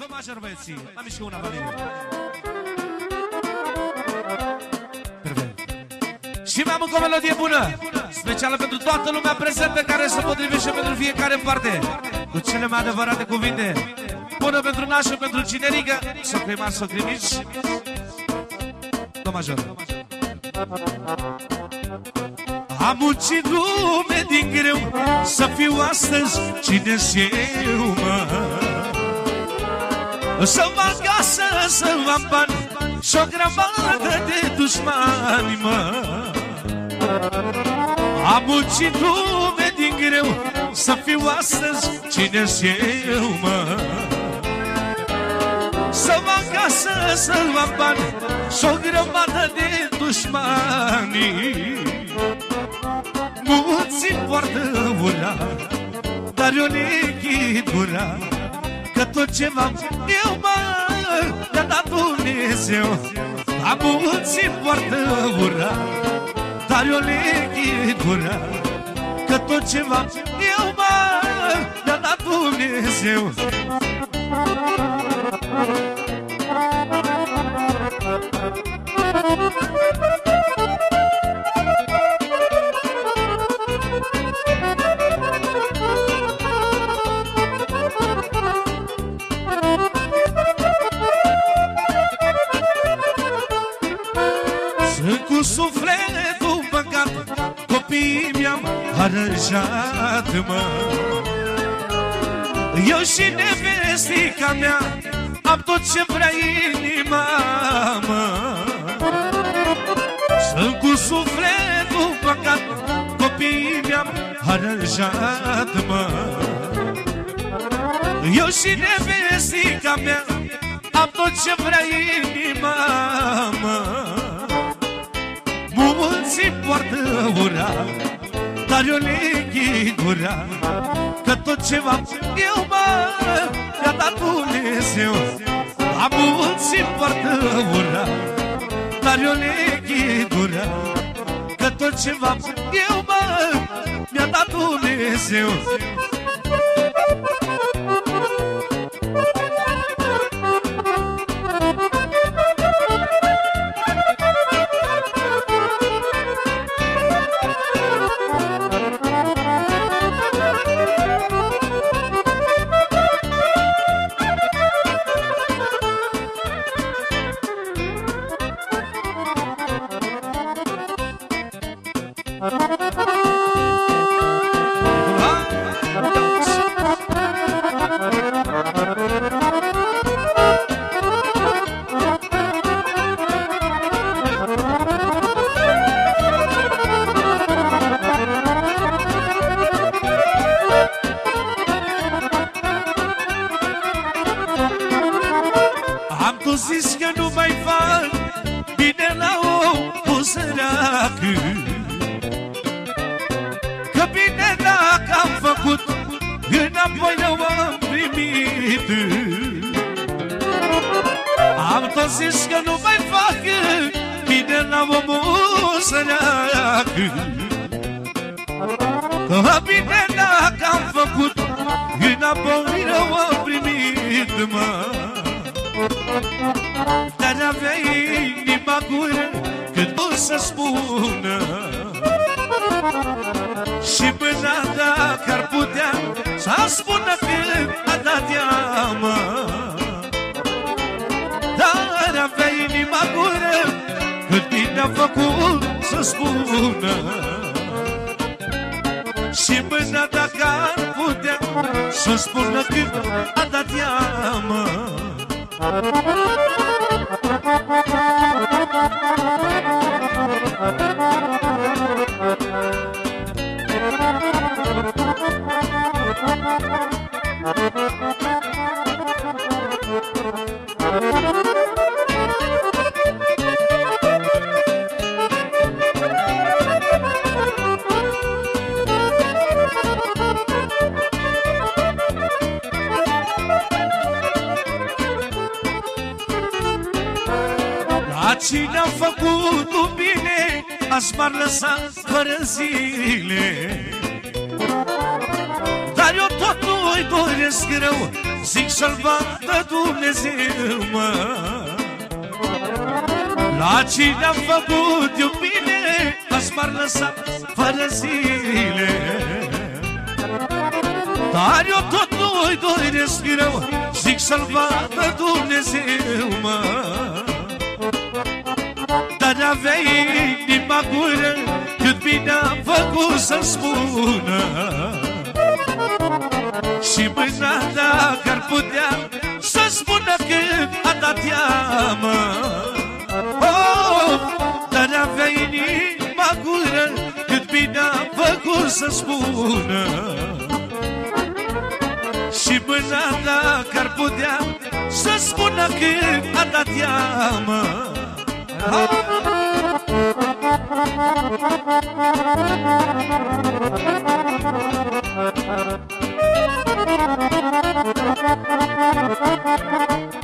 Vă major băieții, am și una familie. Perfect. Și mai am încă o melodie bună, specială pentru toată lumea prezentă care se potrivește pentru fiecare în parte, cu cele mai adevărate cuvinte. Bună pentru nașul, pentru cinerică, socri mari, socri mici. Do major. Am muncit lume din greu Să fiu astăzi cine eu, mă Să mă acasă, să am bani Și o grămadă de dușmani, mă. Am muncit lume din greu Să fiu astăzi cine eu, mă. Să mă acasă, să am bani Și o grămadă de dușmani. Mulți poartă ura Dar eu le gura Că tot ce m-am eu mă Mi-a dat Dumnezeu. A mulți poartă ura Dar eu le gura Că tot ce m-am eu mă Mi-a dat Dumnezeu. sufletul Copiii mi-am aranjat, mă. Eu și nevestica mea Am tot ce vrea inima, mă. Sunt cu sufletul păcat Copiii mi-am aranjat, mă. Eu și nevestica mea Am tot ce vrea inima, mă. Mulți poartă ura Dar eu le gura Că tot ce v-am eu mă Mi-a dat Dumnezeu. La mulți poartă ura Dar eu le gura Că tot ce v-am eu mă Mi-a dat Dumnezeu Am zis că nu mai fac Bine la omul sărac Că bine dacă am făcut Înapoi rău am primit, mă. Dar avea inima gură Cât o să spună. Și până dacă ar putea Să spună să spună Și mâna dacă ar putea Să spună cât a dat ea, mă Thank you. La cine a făcut un bine Azi m-ar lăsa fără zile. Dar eu tot nu-i doresc greu Zic să-l vadă Dumnezeu, mă. La cine am făcut eu bine Azi m-ar lăsa fără zile. Dar eu tot nu-i doresc greu Zic să-l vadă Dumnezeu, mă. Dar aveai inima gură Cât bine am făcut să-mi spună. Și mâna dacă ar putea Să spună că a dat teamă oh, Dar avea inima gură Cât bine am făcut să spună. Și mâna dacă ar putea Să spună că a dat teamă oh. La major.